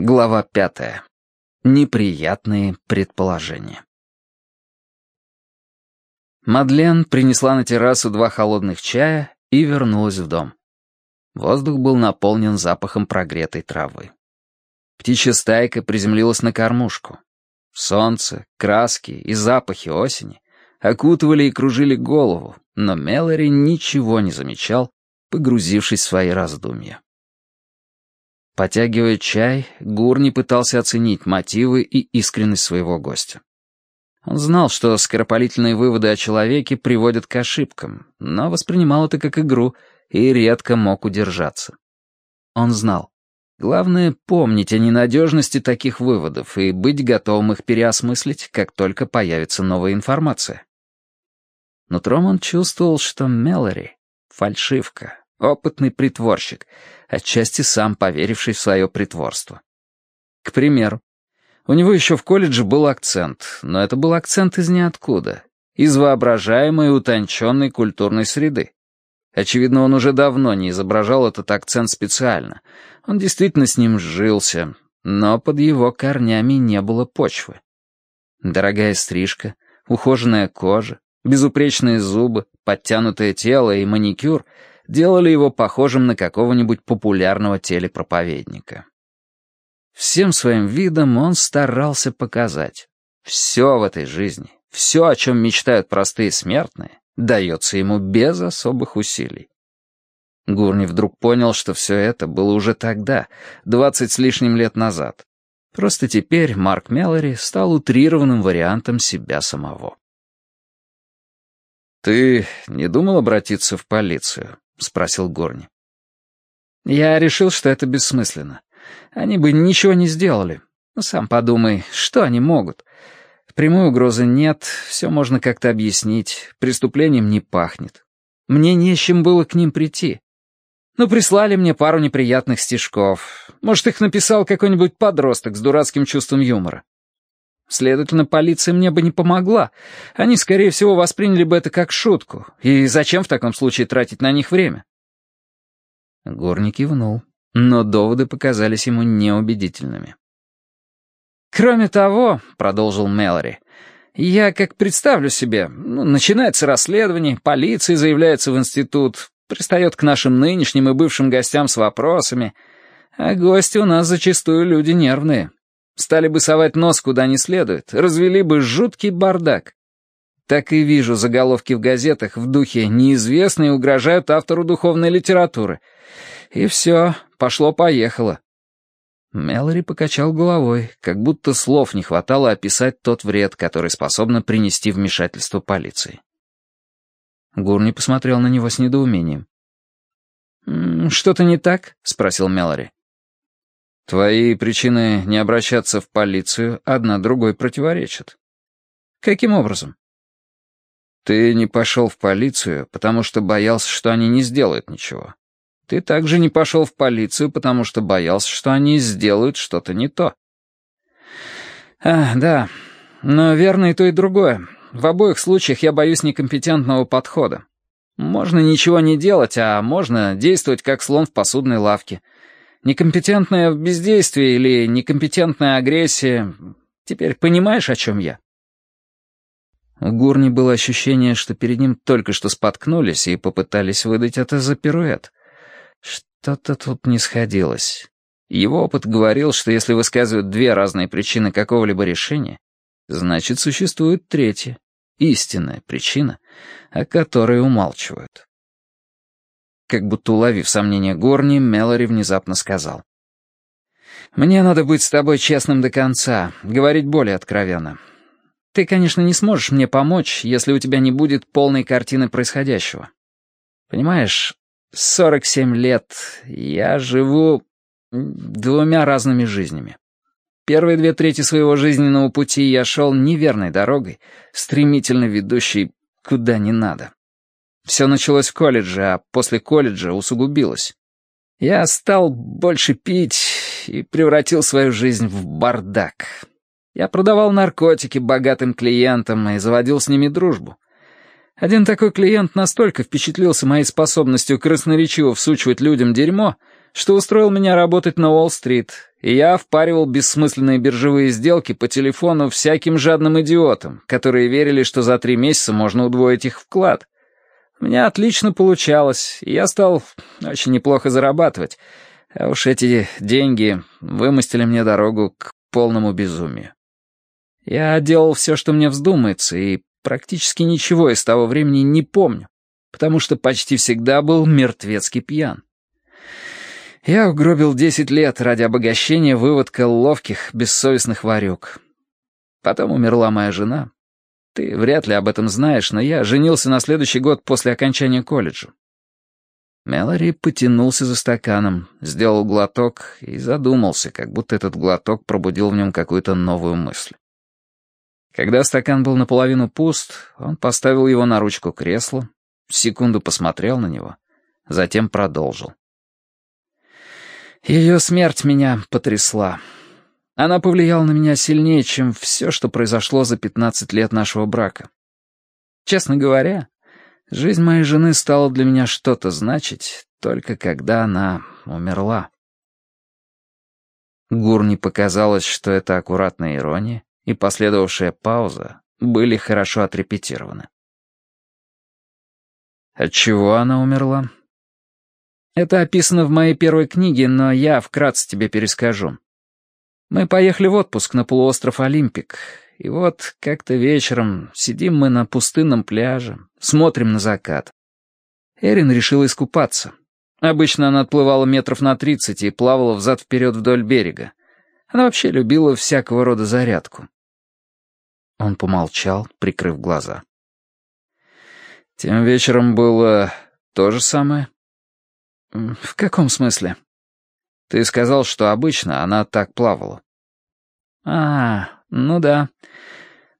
Глава пятая. Неприятные предположения. Мадлен принесла на террасу два холодных чая и вернулась в дом. Воздух был наполнен запахом прогретой травы. Птичья стайка приземлилась на кормушку. Солнце, краски и запахи осени окутывали и кружили голову, но Мелори ничего не замечал, погрузившись в свои раздумья. Потягивая чай, Гурни пытался оценить мотивы и искренность своего гостя. Он знал, что скоропалительные выводы о человеке приводят к ошибкам, но воспринимал это как игру и редко мог удержаться. Он знал. Главное — помнить о ненадежности таких выводов и быть готовым их переосмыслить, как только появится новая информация. Но Троман чувствовал, что Мелори — фальшивка, Опытный притворщик, отчасти сам поверивший в свое притворство. К примеру, у него еще в колледже был акцент, но это был акцент из ниоткуда, из воображаемой утонченной культурной среды. Очевидно, он уже давно не изображал этот акцент специально. Он действительно с ним сжился, но под его корнями не было почвы. Дорогая стрижка, ухоженная кожа, безупречные зубы, подтянутое тело и маникюр — делали его похожим на какого-нибудь популярного телепроповедника. Всем своим видом он старался показать. Все в этой жизни, все, о чем мечтают простые смертные, дается ему без особых усилий. Гурни вдруг понял, что все это было уже тогда, двадцать с лишним лет назад. Просто теперь Марк Меллори стал утрированным вариантом себя самого. «Ты не думал обратиться в полицию?» — спросил Горни. «Я решил, что это бессмысленно. Они бы ничего не сделали. Ну, сам подумай, что они могут? Прямой угрозы нет, все можно как-то объяснить, преступлением не пахнет. Мне не с чем было к ним прийти. Ну, прислали мне пару неприятных стишков. Может, их написал какой-нибудь подросток с дурацким чувством юмора. Следовательно, полиция мне бы не помогла. Они, скорее всего, восприняли бы это как шутку. И зачем в таком случае тратить на них время? Горник кивнул, но доводы показались ему неубедительными. «Кроме того», — продолжил Мэлори, — «я как представлю себе, ну, начинается расследование, полиция заявляется в институт, пристает к нашим нынешним и бывшим гостям с вопросами, а гости у нас зачастую люди нервные». Стали бы совать нос куда не следует, развели бы жуткий бардак. Так и вижу заголовки в газетах в духе «Неизвестные угрожают автору духовной литературы». И все, пошло-поехало. Мэлори покачал головой, как будто слов не хватало описать тот вред, который способно принести вмешательство полиции. Гурни посмотрел на него с недоумением. «Что-то не так?» — спросил Мэлори. Твои причины не обращаться в полицию одна другой противоречат. Каким образом? Ты не пошел в полицию, потому что боялся, что они не сделают ничего. Ты также не пошел в полицию, потому что боялся, что они сделают что-то не то. А, да, но верно и то, и другое. В обоих случаях я боюсь некомпетентного подхода. Можно ничего не делать, а можно действовать как слон в посудной лавке — Некомпетентное бездействие или некомпетентная агрессия... Теперь понимаешь, о чем я?» У Гурни было ощущение, что перед ним только что споткнулись и попытались выдать это за пируэт. Что-то тут не сходилось. Его опыт говорил, что если высказывают две разные причины какого-либо решения, значит, существует третья, истинная причина, о которой умалчивают. Как будто уловив сомнение Горни, Мелори внезапно сказал. «Мне надо быть с тобой честным до конца, говорить более откровенно. Ты, конечно, не сможешь мне помочь, если у тебя не будет полной картины происходящего. Понимаешь, 47 лет я живу двумя разными жизнями. Первые две трети своего жизненного пути я шел неверной дорогой, стремительно ведущей куда не надо. Все началось в колледже, а после колледжа усугубилось. Я стал больше пить и превратил свою жизнь в бардак. Я продавал наркотики богатым клиентам и заводил с ними дружбу. Один такой клиент настолько впечатлился моей способностью красноречиво всучивать людям дерьмо, что устроил меня работать на Уолл-стрит, и я впаривал бессмысленные биржевые сделки по телефону всяким жадным идиотам, которые верили, что за три месяца можно удвоить их вклад. У меня отлично получалось, и я стал очень неплохо зарабатывать, а уж эти деньги вымостили мне дорогу к полному безумию. Я делал все, что мне вздумается, и практически ничего из того времени не помню, потому что почти всегда был мертвецкий пьян. Я угробил десять лет ради обогащения выводка ловких, бессовестных варюк. Потом умерла моя жена. Ты вряд ли об этом знаешь, но я женился на следующий год после окончания колледжа. Мэлори потянулся за стаканом, сделал глоток и задумался, как будто этот глоток пробудил в нем какую-то новую мысль. Когда стакан был наполовину пуст, он поставил его на ручку кресла, секунду посмотрел на него, затем продолжил. Ее смерть меня потрясла. Она повлияла на меня сильнее, чем все, что произошло за 15 лет нашего брака. Честно говоря, жизнь моей жены стала для меня что-то значить, только когда она умерла. Гурни показалось, что это аккуратная ирония, и последовавшая пауза были хорошо отрепетированы. От чего она умерла? Это описано в моей первой книге, но я вкратце тебе перескажу. Мы поехали в отпуск на полуостров Олимпик, и вот как-то вечером сидим мы на пустынном пляже, смотрим на закат. Эрин решила искупаться. Обычно она отплывала метров на тридцать и плавала взад-вперед вдоль берега. Она вообще любила всякого рода зарядку. Он помолчал, прикрыв глаза. Тем вечером было то же самое. «В каком смысле?» «Ты сказал, что обычно она так плавала». «А, ну да.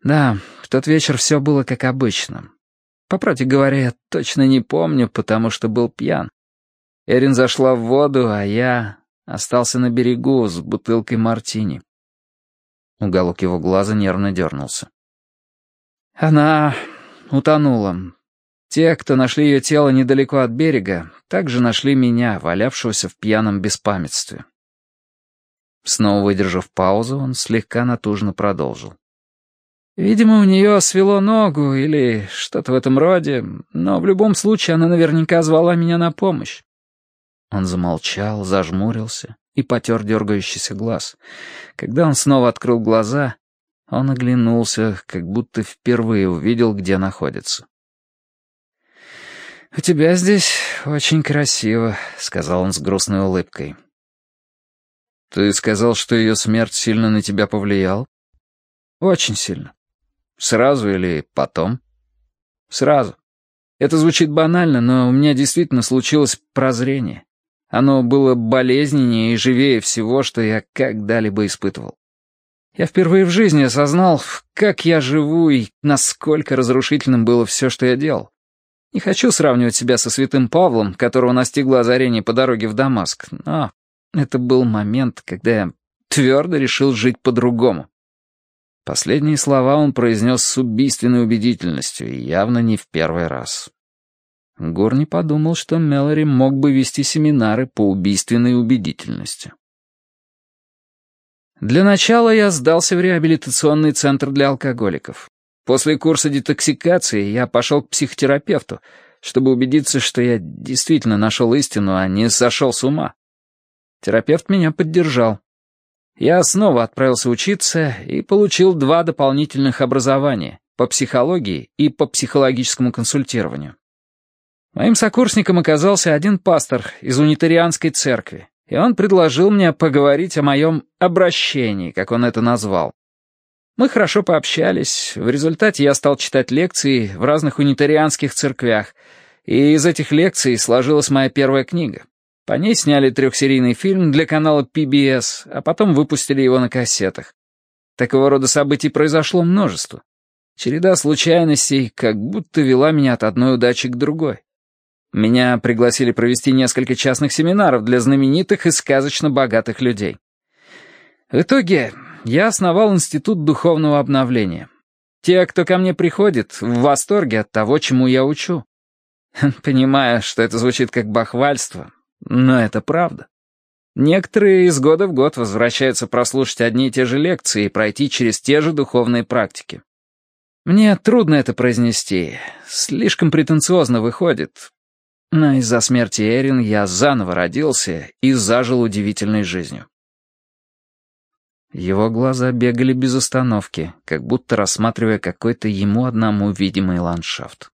Да, в тот вечер все было как обычно. По правде говоря, я точно не помню, потому что был пьян. Эрин зашла в воду, а я остался на берегу с бутылкой мартини». Уголок его глаза нервно дернулся. «Она утонула, те, кто нашли ее тело недалеко от берега, также нашли меня, валявшегося в пьяном беспамятстве. Снова выдержав паузу, он слегка натужно продолжил. Видимо, у нее свело ногу или что-то в этом роде, но в любом случае она наверняка звала меня на помощь. Он замолчал, зажмурился и потер дергающийся глаз. Когда он снова открыл глаза, он оглянулся, как будто впервые увидел, где находится. «У тебя здесь очень красиво», — сказал он с грустной улыбкой. «Ты сказал, что ее смерть сильно на тебя повлиял?» «Очень сильно. Сразу или потом?» «Сразу. Это звучит банально, но у меня действительно случилось прозрение. Оно было болезненнее и живее всего, что я когда-либо испытывал. Я впервые в жизни осознал, как я живу и насколько разрушительным было все, что я делал. Не хочу сравнивать себя со святым Павлом, которого настигло озарение по дороге в Дамаск, но это был момент, когда я твердо решил жить по-другому. Последние слова он произнес с убийственной убедительностью и явно не в первый раз. Горни подумал, что Мэлори мог бы вести семинары по убийственной убедительности. Для начала я сдался в реабилитационный центр для алкоголиков. После курса детоксикации я пошел к психотерапевту, чтобы убедиться, что я действительно нашел истину, а не сошел с ума. Терапевт меня поддержал. Я снова отправился учиться и получил два дополнительных образования по психологии и по психологическому консультированию. Моим сокурсником оказался один пастор из унитарианской церкви, и он предложил мне поговорить о моем обращении, как он это назвал. Мы хорошо пообщались, в результате я стал читать лекции в разных унитарианских церквях, и из этих лекций сложилась моя первая книга. По ней сняли трехсерийный фильм для канала PBS, а потом выпустили его на кассетах. Такого рода событий произошло множество. Череда случайностей как будто вела меня от одной удачи к другой. Меня пригласили провести несколько частных семинаров для знаменитых и сказочно богатых людей. В итоге я основал Институт духовного обновления. Те, кто ко мне приходит, в восторге от того, чему я учу. Понимаю, что это звучит как бахвальство, но это правда. Некоторые из года в год возвращаются прослушать одни и те же лекции и пройти через те же духовные практики. Мне трудно это произнести, слишком претенциозно выходит. Но из-за смерти Эрин я заново родился и зажил удивительной жизнью. Его глаза бегали без остановки, как будто рассматривая какой-то ему одному видимый ландшафт.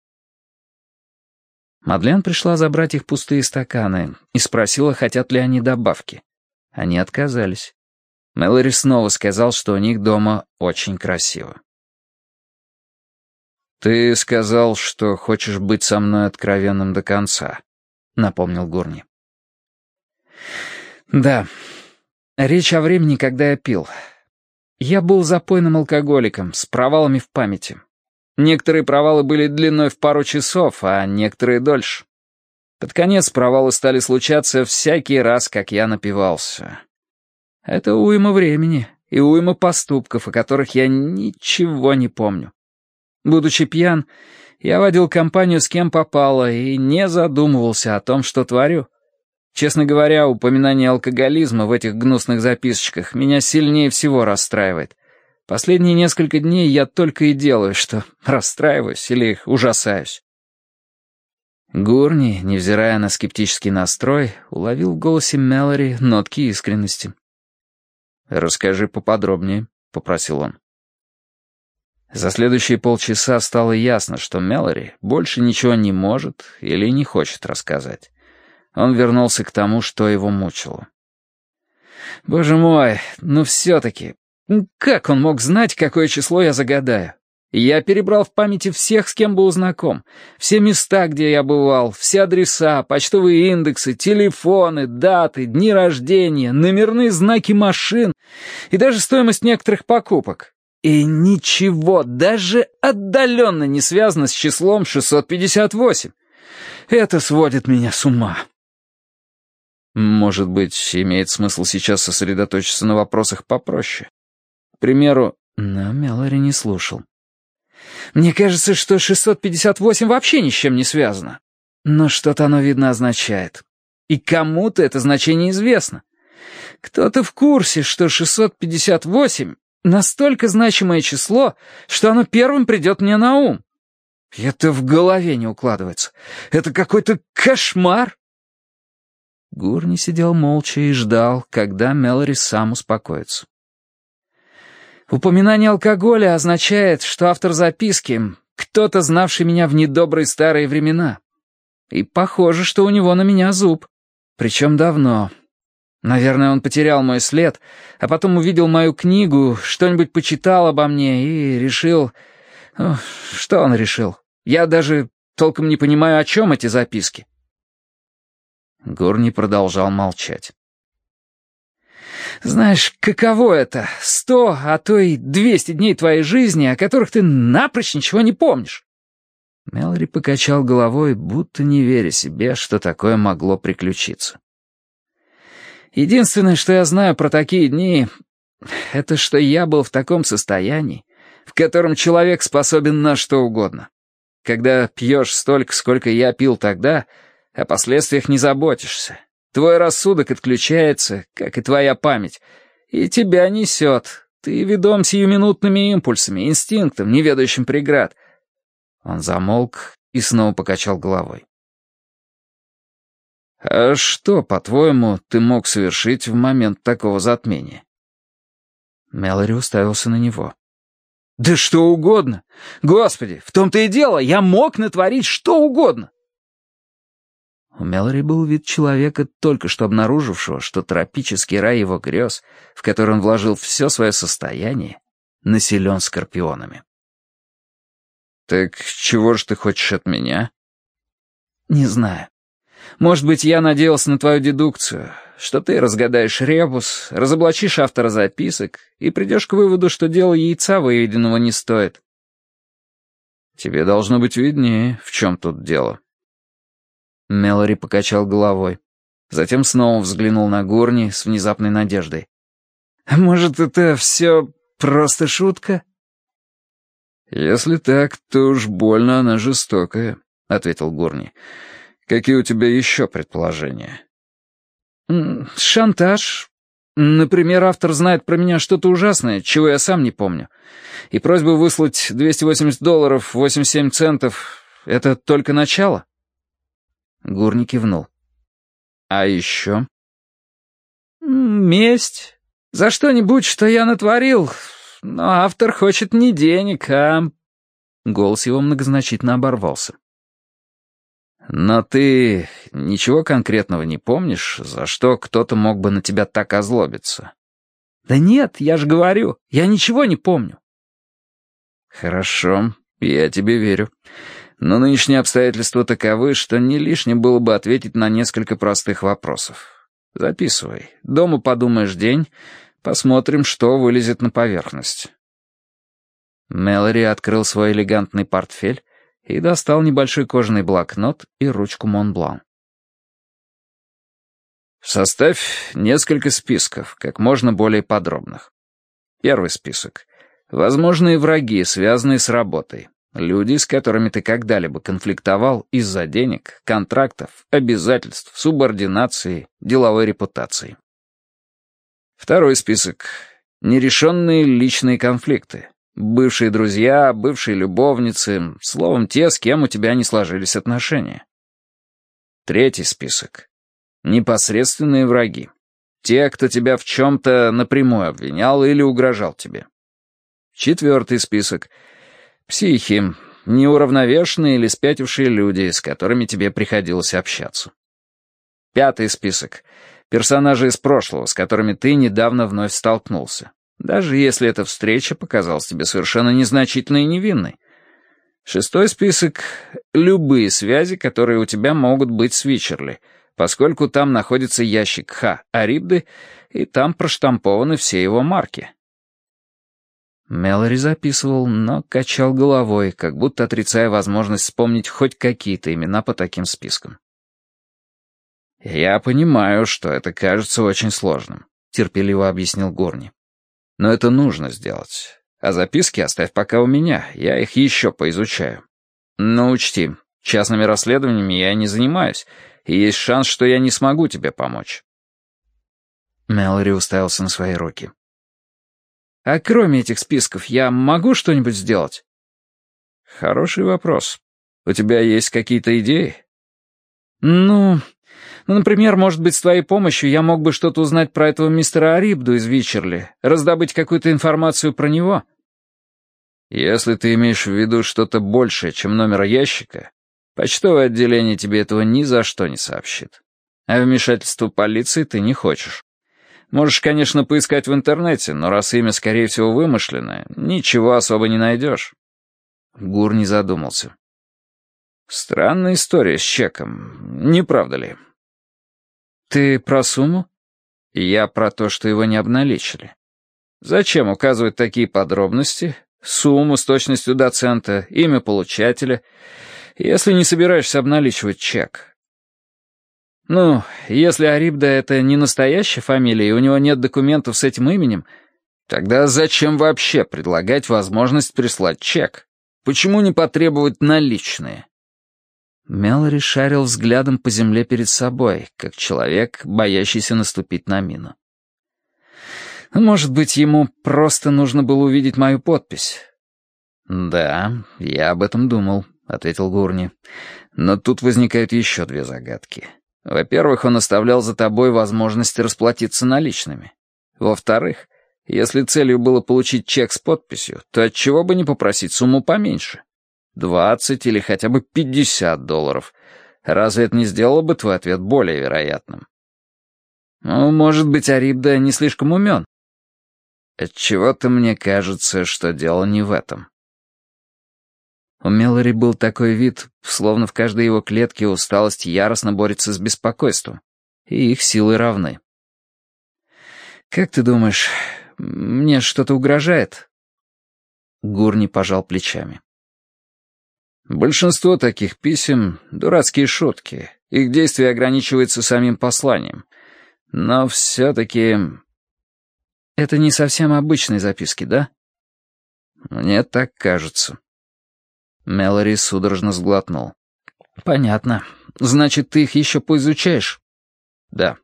Мадлен пришла забрать их пустые стаканы и спросила, хотят ли они добавки. Они отказались. Мэлори снова сказал, что у них дома очень красиво. «Ты сказал, что хочешь быть со мной откровенным до конца», — напомнил Гурни. «Да. Речь о времени, когда я пил. Я был запойным алкоголиком, с провалами в памяти. Некоторые провалы были длиной в пару часов, а некоторые дольше. Под конец провалы стали случаться всякий раз, как я напивался. Это уйма времени и уйма поступков, о которых я ничего не помню. Будучи пьян, я водил компанию с кем попало и не задумывался о том, что творю. Честно говоря, упоминание алкоголизма в этих гнусных записочках меня сильнее всего расстраивает. Последние несколько дней я только и делаю, что расстраиваюсь или ужасаюсь. Гурни, невзирая на скептический настрой, уловил в голосе Мэлори нотки искренности. «Расскажи поподробнее», — попросил он. За следующие полчаса стало ясно, что Мэлори больше ничего не может или не хочет рассказать. Он вернулся к тому, что его мучило. «Боже мой, ну все-таки, как он мог знать, какое число я загадаю? Я перебрал в памяти всех, с кем был знаком. Все места, где я бывал, все адреса, почтовые индексы, телефоны, даты, дни рождения, номерные знаки машин и даже стоимость некоторых покупок. И ничего, даже отдаленно не связано с числом 658. Это сводит меня с ума. Может быть, имеет смысл сейчас сосредоточиться на вопросах попроще? К примеру, но Мелори не слушал. «Мне кажется, что 658 вообще ни с чем не связано. Но что-то оно, видно, означает. И кому-то это значение известно. Кто-то в курсе, что 658 — настолько значимое число, что оно первым придет мне на ум. Это в голове не укладывается. Это какой-то кошмар!» Гурни сидел молча и ждал, когда Мелори сам успокоится. Упоминание алкоголя означает, что автор записки — кто-то, знавший меня в недобрые старые времена. И похоже, что у него на меня зуб. Причем давно. Наверное, он потерял мой след, а потом увидел мою книгу, что-нибудь почитал обо мне и решил... Что он решил? Я даже толком не понимаю, о чем эти записки. Горни продолжал молчать. Знаешь, каково это? Сто, а то и двести дней твоей жизни, о которых ты напрочь ничего не помнишь. Мелори покачал головой, будто не веря себе, что такое могло приключиться. Единственное, что я знаю про такие дни, это что я был в таком состоянии, в котором человек способен на что угодно. Когда пьешь столько, сколько я пил тогда, о последствиях не заботишься. Твой рассудок отключается, как и твоя память, и тебя несет. Ты ведом сиюминутными импульсами, инстинктом, не ведающим преград. Он замолк и снова покачал головой. «А что, по-твоему, ты мог совершить в момент такого затмения?» Мэлори уставился на него. «Да что угодно! Господи, в том-то и дело, я мог натворить что угодно!» У Мелори был вид человека, только что обнаружившего, что тропический рай его грез, в который он вложил все свое состояние, населен скорпионами. «Так чего ж ты хочешь от меня?» «Не знаю. Может быть, я надеялся на твою дедукцию, что ты разгадаешь ребус, разоблачишь автора записок и придешь к выводу, что дело яйца выведенного не стоит». «Тебе должно быть виднее, в чем тут дело», Мелори покачал головой. Затем снова взглянул на Гурни с внезапной надеждой. «Может, это все просто шутка?» «Если так, то уж больно она жестокая», — ответил Гурни. «Какие у тебя еще предположения?» «Шантаж. Например, автор знает про меня что-то ужасное, чего я сам не помню. И просьба выслать 280 долларов 87 центов — это только начало?» Гурни кивнул. «А еще?» «Месть. За что-нибудь, что я натворил. Но автор хочет не денег, а...» Голос его многозначительно оборвался. «Но ты ничего конкретного не помнишь, за что кто-то мог бы на тебя так озлобиться?» «Да нет, я же говорю, я ничего не помню». «Хорошо, я тебе верю. Но нынешние обстоятельства таковы, что не лишним было бы ответить на несколько простых вопросов. Записывай. Дома подумаешь день, посмотрим, что вылезет на поверхность». Мэлори открыл свой элегантный портфель и достал небольшой кожаный блокнот и ручку Монблан. Составь несколько списков, как можно более подробных. Первый список. Возможные враги, связанные с работой. Люди, с которыми ты когда-либо конфликтовал из-за денег, контрактов, обязательств, субординации, деловой репутации. Второй список. Нерешенные личные конфликты. Бывшие друзья, бывшие любовницы, словом, те, с кем у тебя не сложились отношения. Третий список. Непосредственные враги. Те, кто тебя в чем-то напрямую обвинял или угрожал тебе. Четвертый список. Психи, неуравновешенные или спятившие люди, с которыми тебе приходилось общаться. Пятый список. Персонажи из прошлого, с которыми ты недавно вновь столкнулся даже если эта встреча показалась тебе совершенно незначительной и невинной. Шестой список — любые связи, которые у тебя могут быть с Вичерли, поскольку там находится ящик Х Арибды, и там проштампованы все его марки. Мелори записывал, но качал головой, как будто отрицая возможность вспомнить хоть какие-то имена по таким спискам. «Я понимаю, что это кажется очень сложным», — терпеливо объяснил Горни. Но это нужно сделать. А записки оставь пока у меня, я их еще поизучаю. Но учти, частными расследованиями я не занимаюсь, и есть шанс, что я не смогу тебе помочь». Мэлори уставился на свои руки. «А кроме этих списков я могу что-нибудь сделать?» «Хороший вопрос. У тебя есть какие-то идеи?» «Ну, ну, например, может быть, с твоей помощью я мог бы что-то узнать про этого мистера Арибду из Вичерли, раздобыть какую-то информацию про него. Если ты имеешь в виду что-то большее, чем номер ящика, почтовое отделение тебе этого ни за что не сообщит. А вмешательство полиции ты не хочешь. Можешь, конечно, поискать в интернете, но раз имя, скорее всего, вымышленное, ничего особо не найдешь. Гур не задумался. Странная история с чеком, не правда ли? «Ты про сумму?» «Я про то, что его не обналичили. Зачем указывать такие подробности? Сумму с точностью до цента, имя получателя, если не собираешься обналичивать чек?» «Ну, если Арибда — это не настоящая фамилия, и у него нет документов с этим именем, тогда зачем вообще предлагать возможность прислать чек? Почему не потребовать наличные?» Мелори шарил взглядом по земле перед собой, как человек, боящийся наступить на мину. «Может быть, ему просто нужно было увидеть мою подпись?» «Да, я об этом думал», — ответил Гурни. «Но тут возникают еще две загадки. Во-первых, он оставлял за тобой возможность расплатиться наличными. Во-вторых, если целью было получить чек с подписью, то отчего бы не попросить сумму поменьше?» Двадцать или хотя бы пятьдесят долларов. Разве это не сделало бы твой ответ более вероятным? Ну, может быть, Арибда не слишком умен. Отчего-то мне кажется, что дело не в этом. У Мелори был такой вид, словно в каждой его клетке усталость яростно борется с беспокойством, и их силы равны. «Как ты думаешь, мне что-то угрожает?» Гурни пожал плечами. Большинство таких писем — дурацкие шутки. Их действие ограничивается самим посланием. Но все-таки... Это не совсем обычные записки, да? Мне так кажется. Мэлори судорожно сглотнул. Понятно. Значит, ты их еще поизучаешь? Да.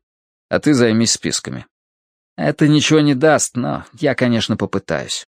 а ты займись списками. Это ничего не даст, но я, конечно, попытаюсь.